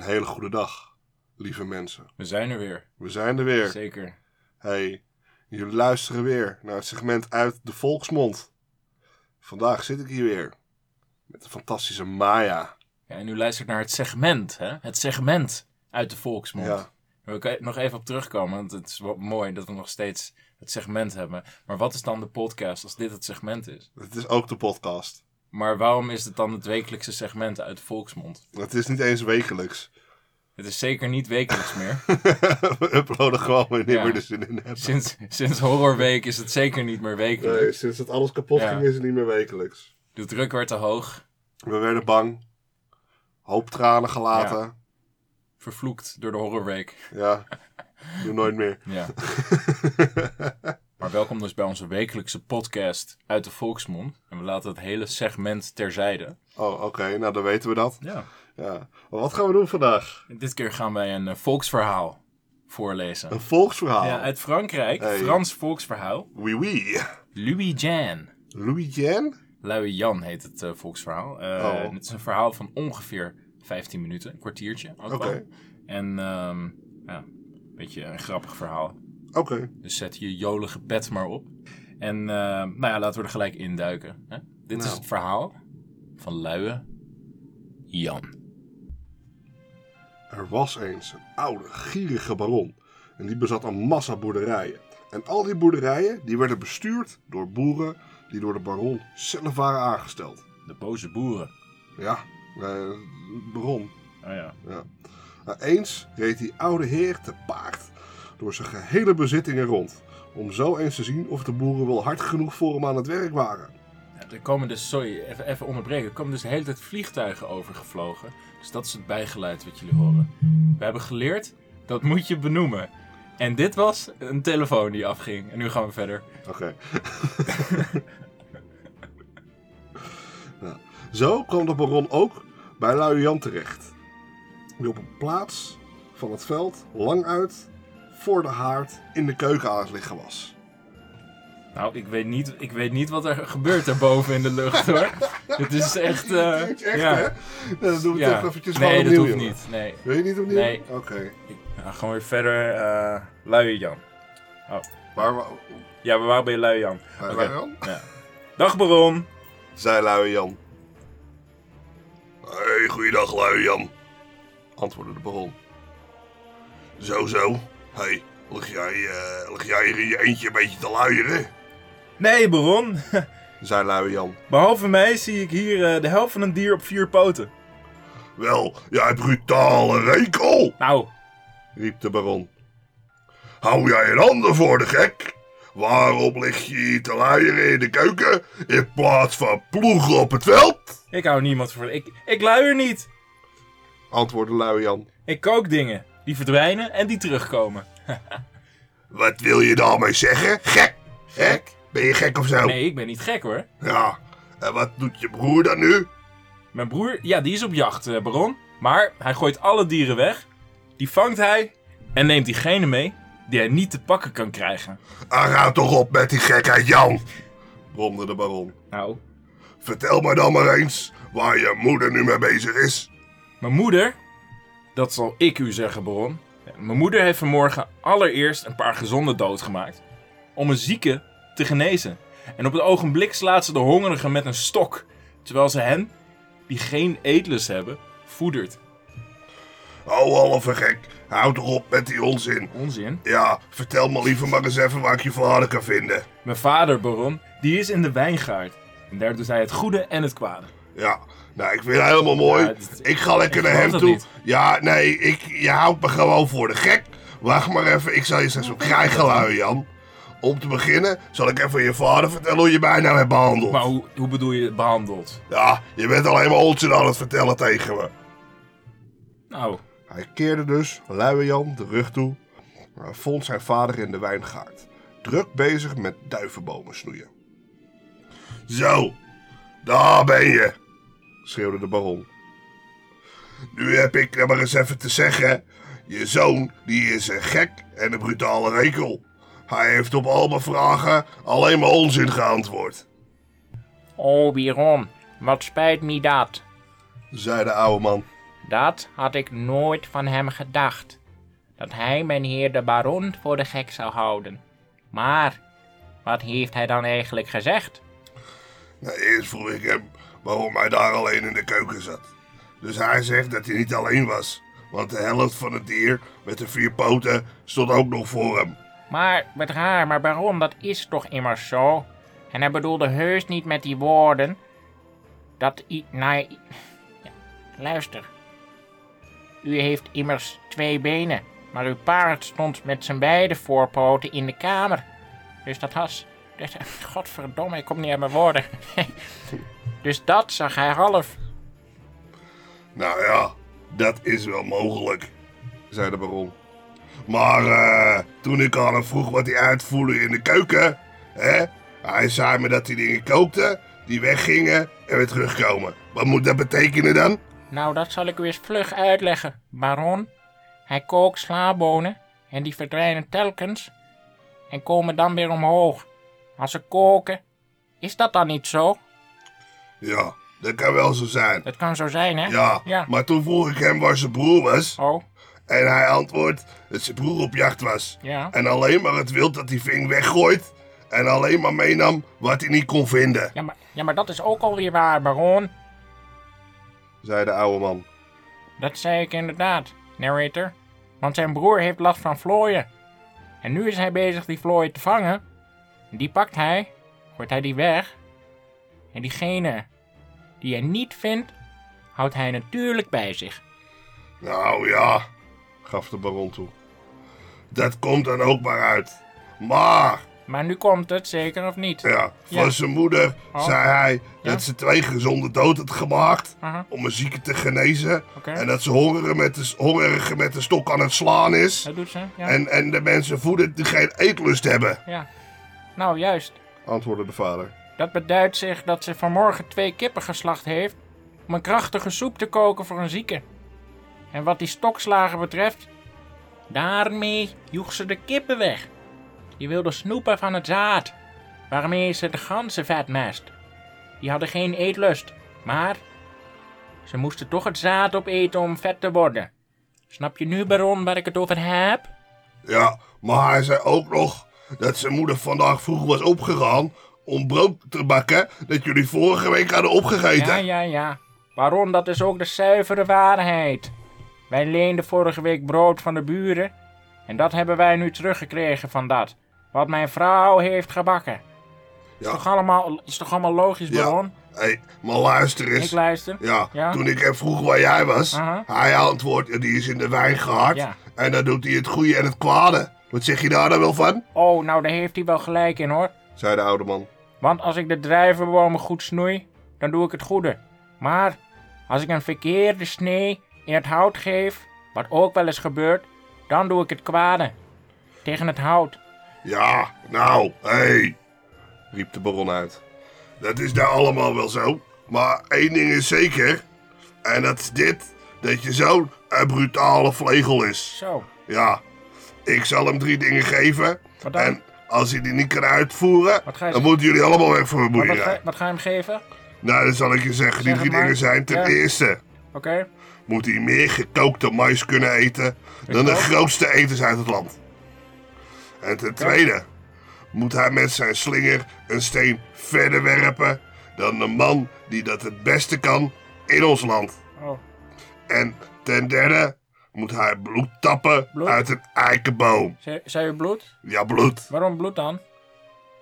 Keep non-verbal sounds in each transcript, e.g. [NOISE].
Een hele goede dag, lieve mensen. We zijn er weer. We zijn er weer. Zeker. Hey, jullie luisteren weer naar het segment uit de volksmond. Vandaag zit ik hier weer met de fantastische Maya. Ja, en u luistert naar het segment, hè? Het segment uit de volksmond. Ja. Daar wil ik nog even op terugkomen, want het is wel mooi dat we nog steeds het segment hebben. Maar wat is dan de podcast als dit het segment is? Het is ook de podcast. Maar waarom is het dan het wekelijkse segment uit de volksmond? Het is niet eens wekelijks. Het is zeker niet wekelijks meer. [LAUGHS] we uploaden gewoon wanneer Ja. we er zin in hebben. Sinds, sinds Horrorweek is het zeker niet meer wekelijks. Nee, sinds het alles kapot Ja. ging is het niet meer wekelijks. De druk werd te hoog. We werden bang. Hoop tranen gelaten. Vervloekt door de Horrorweek. Ja. Doe nooit meer. Ja. [LAUGHS] maar welkom dus bij onze wekelijkse podcast uit de volksmond. En we laten het hele segment terzijde. Oh, oké. Nou, dan weten we dat. Ja. Ja. Maar wat gaan we doen vandaag? Dit keer gaan wij een eh, volksverhaal voorlezen. Een volksverhaal. Ja, uit Frankrijk. Hey. Frans volksverhaal. Oui, oui. Louis Jan. Louis Jan? Lui Jan heet het eh, volksverhaal. Eh, Oh. Het is een verhaal van ongeveer 15 minuten. Een kwartiertje Oké. En ehm, ja, een beetje een grappig verhaal. Oké. Dus zet je jolige pet maar op. En eh, nou ja, laten we er gelijk induiken. Hè? Dit is Nou. het verhaal van Luie Jan. Er was eens een oude, gierige baron. En die bezat een massa boerderijen. En al die boerderijen die werden bestuurd door boeren die door de baron zelf waren aangesteld. De boze boeren. Ja, eh, baron. Oh ja. Ja. Nou, eens reed die oude heer te paard door zijn gehele bezittingen rond. Om zo eens te zien of de boeren wel hard genoeg voor hem aan het werk waren. Ja, Er komen dus, sorry, even, even onderbreken. Er komen dus de hele tijd vliegtuigen overgevlogen. Dus dat is het bijgeluid wat jullie horen. We hebben geleerd, dat moet je benoemen. En dit was een telefoon die afging. En nu gaan we verder. Oké. [LAUGHS] Nou, zo kwam de baron ook bij Lui Jan terecht. Die op een plaats van het veld lang uit voor de haard in de keuken aan het liggen was. Nou, ik weet niet, ik weet niet wat er gebeurt daarboven in de lucht hoor. [LAUGHS] Dit is echt. [LAUGHS] eh, Echt, hè? ja. Nou, dan doen we ja. toch eventjes Nee, gewoon dat hoeft jongen. niet. Nee. Wil je niet opnieuw? Nee. Oké. Ik ga gewoon weer verder. eh Luie Jan. Waar wa- Ja, we waren bij Luie Jan. waar Oké. Jan? Ja. Dag Baron. Zei Lui Jan. Hey, goeiedag Lui Jan. Antwoordde de baron. Zo, zo. Hey, lig jij, eh, lig jij hier in je eentje een beetje te luieren? Nee, Baron. [LAUGHS] Zei Lui Jan. Behalve mij zie ik hier eh, de helft van een dier op vier poten. Wel, jij brutale rekel, Nou, riep de baron. Hou jij een ander voor de gek? Waarom lig je hier te luieren in de keuken in plaats van ploegen op het veld? ik hou niemand voor. Ik, ik luier niet. Antwoordde Lui Jan. Ik kook dingen. Die verdwijnen en die terugkomen. [LAUGHS] Wat wil je daarmee zeggen? Gek? Gek? Ben je gek of zo? Nee, ik ben niet gek hoor. Ja, en wat doet je broer dan nu? Mijn broer, ja, die is op jacht, eh, Baron. Maar hij gooit alle dieren weg. Die vangt hij en neemt diegene mee die hij niet te pakken kan krijgen. Ah, ga toch op met die gekheid, Jan! bromde de baron. Nou, Vertel me dan maar eens waar je moeder nu mee bezig is. Mijn moeder, dat zal ik u zeggen, Baron. Mijn moeder heeft vanmorgen allereerst een paar gezonden doodgemaakt. Om een zieke te genezen. En op het ogenblik slaat ze de hongerigen met een stok. Terwijl ze hen, die geen eetlust hebben, voedert. Oh, halve gek, houd toch op met die onzin. Onzin. Ja, vertel me liever maar eens even waar ik je vader kan vinden. Mijn vader, Baron, die is in de wijngaard. En daar doet hij het goede en het kwade. Ja, nou, ik vind het helemaal mooi. Ja, het- ik ga lekker naar hem toe. niet. Ja, nee, ik, je houdt me gewoon voor de gek. Wacht maar even, ik zal je straks op krijgen, lui, Jan. Om te beginnen zal ik even je vader vertellen hoe je mij nou hebt behandeld. Maar hoe, hoe bedoel je behandeld? Ja, je bent alleen maar onzin aan het vertellen tegen me. Nou, Hij keerde dus, luie Jan, de rug toe. Maar vond zijn vader in de wijngaard. Druk bezig met duivenbomen snoeien. Zo, daar ben je, schreeuwde de baron. Nu heb ik er maar eens even te zeggen. Je zoon, die is een gek en een brutale rekel. Hij heeft op al mijn vragen alleen maar onzin geantwoord, Oh, Biron, wat spijt me dat. zei de oude man. Dat had ik nooit van hem gedacht. Dat hij mijn heer de baron voor de gek zou houden. Maar, wat heeft hij dan eigenlijk gezegd? Nou, eerst vroeg ik hem waarom hij daar alleen in de keuken zat. Dus hij zegt dat hij niet alleen was. Want de helft van het dier met de vier poten stond ook nog voor hem. Maar, wat raar, maar baron, dat is toch immers zo? En hij bedoelde heus niet met die woorden dat i... Nee, [LAUGHS] ja, luister. U heeft immers twee benen, maar uw paard stond met zijn beide voorpoten in de kamer. Dus dat was... [LAUGHS] Godverdomme, ik kom niet uit mijn woorden. [LAUGHS] dus dat zag hij half. Nou ja, dat is wel mogelijk, zei de baron. Maar eh, toen ik aan hem vroeg wat hij uitvoerde in de keuken, hè, hij zei me dat hij dingen kookte, die weggingen en weer terugkomen. Wat moet dat betekenen dan? Nou, dat zal ik u eens vlug uitleggen, baron. Hij kookt slabonen en die verdwijnen telkens en komen dan weer omhoog. Als ze koken, is dat dan niet zo? Ja, dat kan wel zo zijn. Dat kan zo zijn, hè? Ja, Ja. maar toen vroeg ik hem waar zijn broer was. Oh, En hij antwoordt dat zijn broer op jacht was. ja. En alleen maar het wild dat hij ving weggooit. En alleen maar meenam wat hij niet kon vinden. Ja maar, ja, maar dat is ook alweer waar, baron. Zei de oude man. Dat zei ik inderdaad, narrator. Want zijn broer heeft last van vlooien. En nu is hij bezig die vlooien te vangen. Die pakt hij, gooit hij die weg. En diegene die hij niet vindt, houdt hij natuurlijk bij zich. Nou ja, gaf de baron toe. Dat komt dan ook maar uit. Maar, Maar nu komt het, zeker of niet? ja, van Ja. zijn moeder Oh. zei hij Ja. dat ze twee gezonde dood had gemaakt. Om een zieke te genezen. En dat ze hongerige met, de, hongerige met de stok aan het slaan is. Dat doet ze, ja. En, en de mensen voeden die geen eetlust hebben. ja. Nou, juist. Antwoordde de vader. Dat beduidt zich dat ze vanmorgen twee kippen geslacht heeft om een krachtige soep te koken voor een zieke. En wat die stokslagen betreft, daarmee joeg ze de kippen weg. Die wilde snoepen van het zaad, waarmee ze de ganzen vet mest. Die hadden geen eetlust, maar ze moesten toch het zaad opeten om vet te worden. Snap je nu, baron, waar ik het over heb? Ja, maar hij zei ook nog dat zijn moeder vandaag vroeg was opgegaan om brood te bakken dat jullie vorige week hadden opgegeten. Ja, ja, ja. Baron, dat is ook de zuivere waarheid. Wij leenden vorige week brood van de buren. En dat hebben wij nu teruggekregen van dat. Wat mijn vrouw heeft gebakken. Is, Ja. toch allemaal, is toch allemaal logisch, Ja. Baron? Hé, maar luister Ik eens. luister. Ja, Ja? toen ik hem vroeg waar jij was, hij antwoordt, ja, die is in de wijn gehakt. Ja. En dan doet hij het goede en het kwade. Wat zeg je daar dan wel van? Oh, nou daar heeft hij wel gelijk in hoor. Zei de oude man. Want als ik de druivenbomen goed snoei, dan doe ik het goede. Maar als ik een verkeerde snee in het hout geef, wat ook wel eens gebeurt, dan doe ik het kwade. Tegen het hout. Ja, nou, hé, hey, riep de baron uit. Dat is daar allemaal wel zo. Maar één ding is zeker. En dat is dit. Dat je zo'n een brutale vlegel is. Zo, Ja, ik zal hem drie dingen geven. En als hij die niet kan uitvoeren, dan moeten jullie allemaal weg van mijn Wat, wat, ga, wat ga je hem geven? Nou, dan zal ik je zeggen, die Zeg drie dingen zijn. Ten Ja. eerste Oké. moet hij meer gekookte mais kunnen eten dan de grootste eters uit het land. En ten tweede moet hij met zijn slinger een steen verder werpen dan de man die dat het beste kan in ons land. Oh, En ten derde moet hij bloed tappen Bloed? uit een eikenboom. zei u bloed? Ja, bloed. Waarom bloed dan?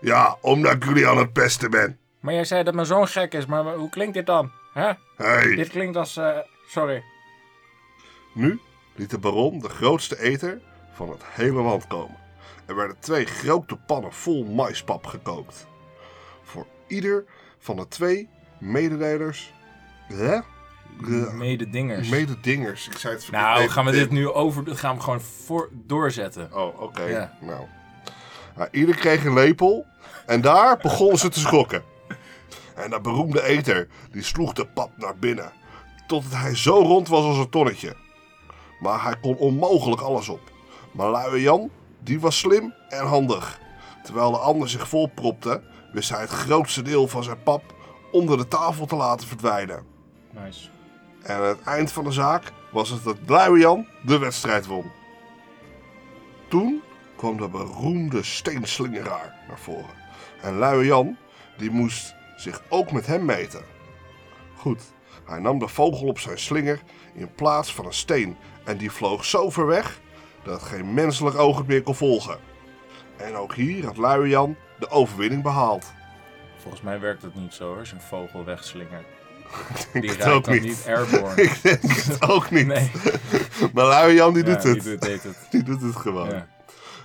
Ja, omdat ik jullie aan het pesten ben. Maar jij zei dat mijn zoon gek is, maar hoe klinkt dit dan? Hè? Hey. Dit klinkt als... eh, sorry. Nu liet de baron de grootste eter van het hele land komen. Er werden twee grote pannen vol maispap gekookt. Voor ieder van de twee mededelers... Hè? De Mededingers. mededingers. Ik zei het verkeerd. nou, gaan we dit nu over... Gaan we gewoon voor, doorzetten. Oh, oké. Ja. Nou. Nou, Ieder kreeg een lepel en daar begonnen ze te schokken. En dat beroemde eter, die sloeg de pap naar binnen. Totdat hij zo rond was als een tonnetje. Maar hij kon onmogelijk alles op. Maar luie Jan, die was slim en handig. Terwijl de ander zich volpropte, wist hij het grootste deel van zijn pap onder de tafel te laten verdwijnen. Nice. En aan het eind van de zaak was het dat Jan de wedstrijd won. Toen kwam de beroemde steenslingeraar naar voren. En Jan, die moest zich ook met hem meten. Goed, hij nam de vogel op zijn slinger in plaats van een steen. En die vloog zo ver weg dat geen menselijk oog het meer kon volgen. En ook hier had Jan de overwinning behaald. Volgens mij werkt het niet zo als een vogel wegslingert. Ik Die het raakt ook dan niet. airborne. [LAUGHS] Ik denk het ook niet. Nee, Maar Luie Jan die Ja, doet het. Die doet, deed het. Die doet het gewoon. Ja,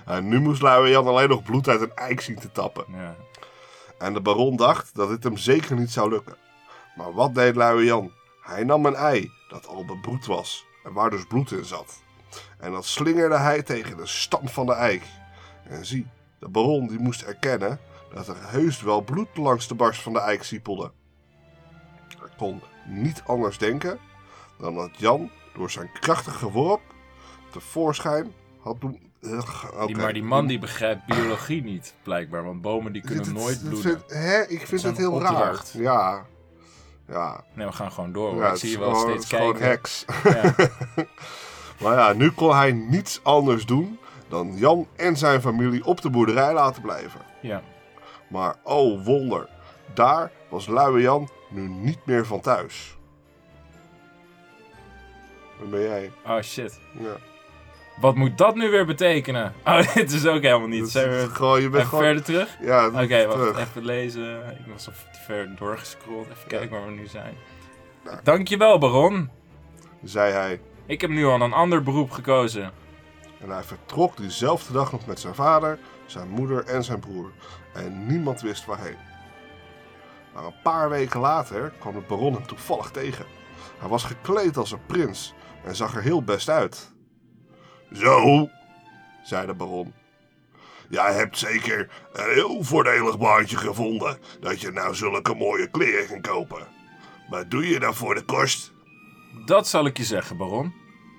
En nu moest Luie Jan alleen nog bloed uit een eik zien te tappen. ja. En de baron dacht dat dit hem zeker niet zou lukken. Maar wat deed Luie Jan? Hij nam een ei dat al bebroed was en waar dus bloed in zat. En dat slingerde hij tegen de stam van de eik. En zie, de baron die moest erkennen dat er heus wel bloed langs de barst van de eik siepelde. Kon niet anders denken dan dat Jan door zijn krachtige worp tevoorschijn had doen... Ugh, Die, maar die man die begrijpt biologie niet, blijkbaar. Want bomen die kunnen Dit- nooit dit bloeden. vind- hè? Ik vind het heel raar. Ja. Ja. Nee, we gaan gewoon door. ja ik het zie je wel steeds het kijken. heks. Ja. [LAUGHS] Maar ja, nu kon hij niets anders doen dan Jan en zijn familie op de boerderij laten blijven. ja. Maar oh wonder, daar was Luie Jan nu niet meer van thuis. Waar ben jij? Oh shit. Ja. Wat moet dat nu weer betekenen? Oh, [LAUGHS] dit is ook helemaal niet. Dat Zijn we gewoon, je bent even gewoon... verder terug? Ja, Oké, wacht. terug. Even lezen. Ik was al te ver doorgescrolld. Even kijken waar we nu zijn. Nou. Dankjewel, Baron. Zei hij. Ik heb nu al een ander beroep gekozen. En hij vertrok diezelfde dag nog met zijn vader, zijn moeder en zijn broer. En niemand wist waarheen. Maar een paar weken later kwam de baron hem toevallig tegen. Hij was gekleed als een prins en zag er heel best uit. Zo, zei de baron. Jij hebt zeker een heel voordelig baantje gevonden dat je nou zulke mooie kleren kan kopen. Wat doe je dan voor de kost? Dat zal ik je zeggen, Baron.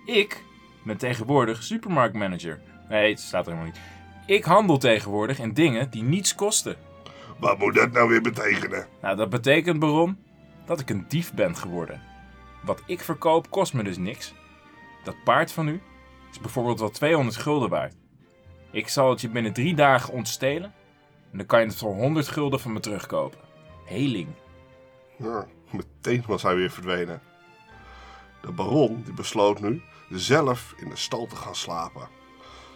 Ik ben tegenwoordig supermarktmanager. Nee, het staat er helemaal niet. Ik handel tegenwoordig in dingen die niets kosten. Wat moet dat nou weer betekenen? Nou, dat betekent, Baron, dat ik een dief ben geworden. Wat ik verkoop kost me dus niks. Dat paard van u is bijvoorbeeld wel 200 gulden waard. Ik zal het je binnen drie dagen ontstelen en dan kan je het voor 100 gulden van me terugkopen. Heling. Ja, meteen was hij weer verdwenen. De baron die besloot nu zelf in de stal te gaan slapen.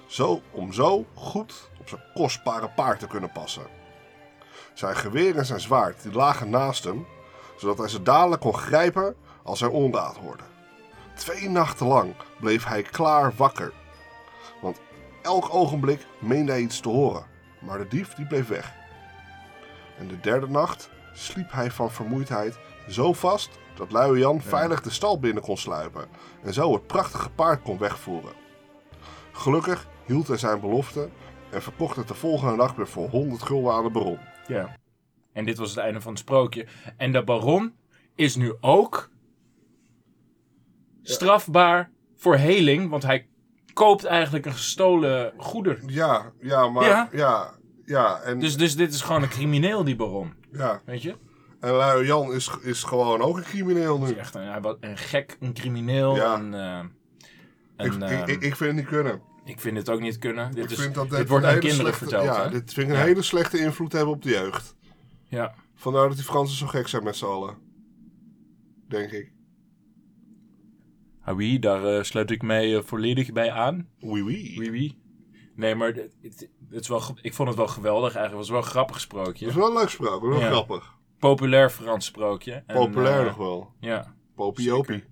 Zo om zo goed op zijn kostbare paard te kunnen passen. Zijn geweer en zijn zwaard die lagen naast hem, zodat hij ze dadelijk kon grijpen als hij onraad hoorde. Twee nachten lang bleef hij klaar wakker. Want elk ogenblik meende hij iets te horen, maar de dief die bleef weg. En de derde nacht sliep hij van vermoeidheid zo vast dat Luie Jan veilig de stal binnen kon sluipen en zo het prachtige paard kon wegvoeren. Gelukkig hield hij zijn belofte en verkocht het de volgende dag weer voor 100 gulden aan de baron. Ja. En dit was het einde van het sprookje. En de baron is nu ook strafbaar voor heling, want hij koopt eigenlijk een gestolen goeder. Ja, ja, maar Ja. ja, ja, en, Dus, dus dit is gewoon een crimineel, die baron. ja. Weet je? en Luie Jan is, is gewoon ook een crimineel Hij nu. is echt een, hij een gek, een crimineel. Ja. Een, eh, Ik, ik, eh, ik, ik vind het niet kunnen. Ik vind het ook niet kunnen. Dit, is, dit dit wordt aan kinderen slechte- verteld. Ja, hè? dit vind ik een Ja. hele slechte invloed hebben op de jeugd. ja. Vandaar dat die Fransen zo gek zijn met z'n allen. Denk ik. Ah oui, daar eh, sluit ik mij eh, volledig bij aan. Oui, oui. Oui, oui. Nee, maar het, het, het is wel, ik vond het wel geweldig eigenlijk. Het was wel een grappig sprookje. Dat is wel een leuk sprookje, wel Ja. grappig. Populair Frans sprookje. En, Populair eh, nog wel. Ja, Popiopie.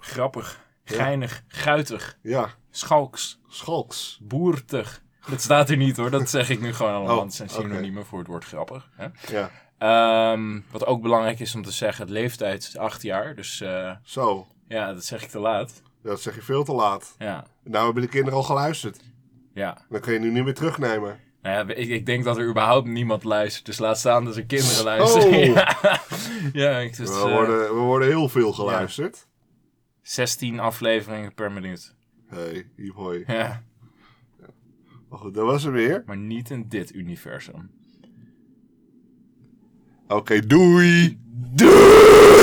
grappig, geinig, guitig, Ja, schalks, schalks. boertig. Dat staat er niet hoor, dat zeg ik nu gewoon allemaal. Oh, want het zijn synoniemen voor het woord grappig. Hè? Ja, Ehm, wat ook belangrijk is om te zeggen, het leeftijd is acht jaar. Dus eh, zo. ja, dat zeg ik te laat. Dat zeg je veel te laat. Ja, Nou hebben de kinderen al geluisterd. ja. Dan kun je nu niet meer terugnemen. Nou ja, ik, ik denk dat er überhaupt niemand luistert. Dus laat staan dat er kinderen luisteren. Oh. [LAUGHS] Ja, ja ik, dus, we, eh, worden, we worden heel veel geluisterd. 16 afleveringen per minuut. Hey, hiep hoi. Ja, Maar goed, dat was er weer. maar niet in dit universum. Oké, doei. Doei!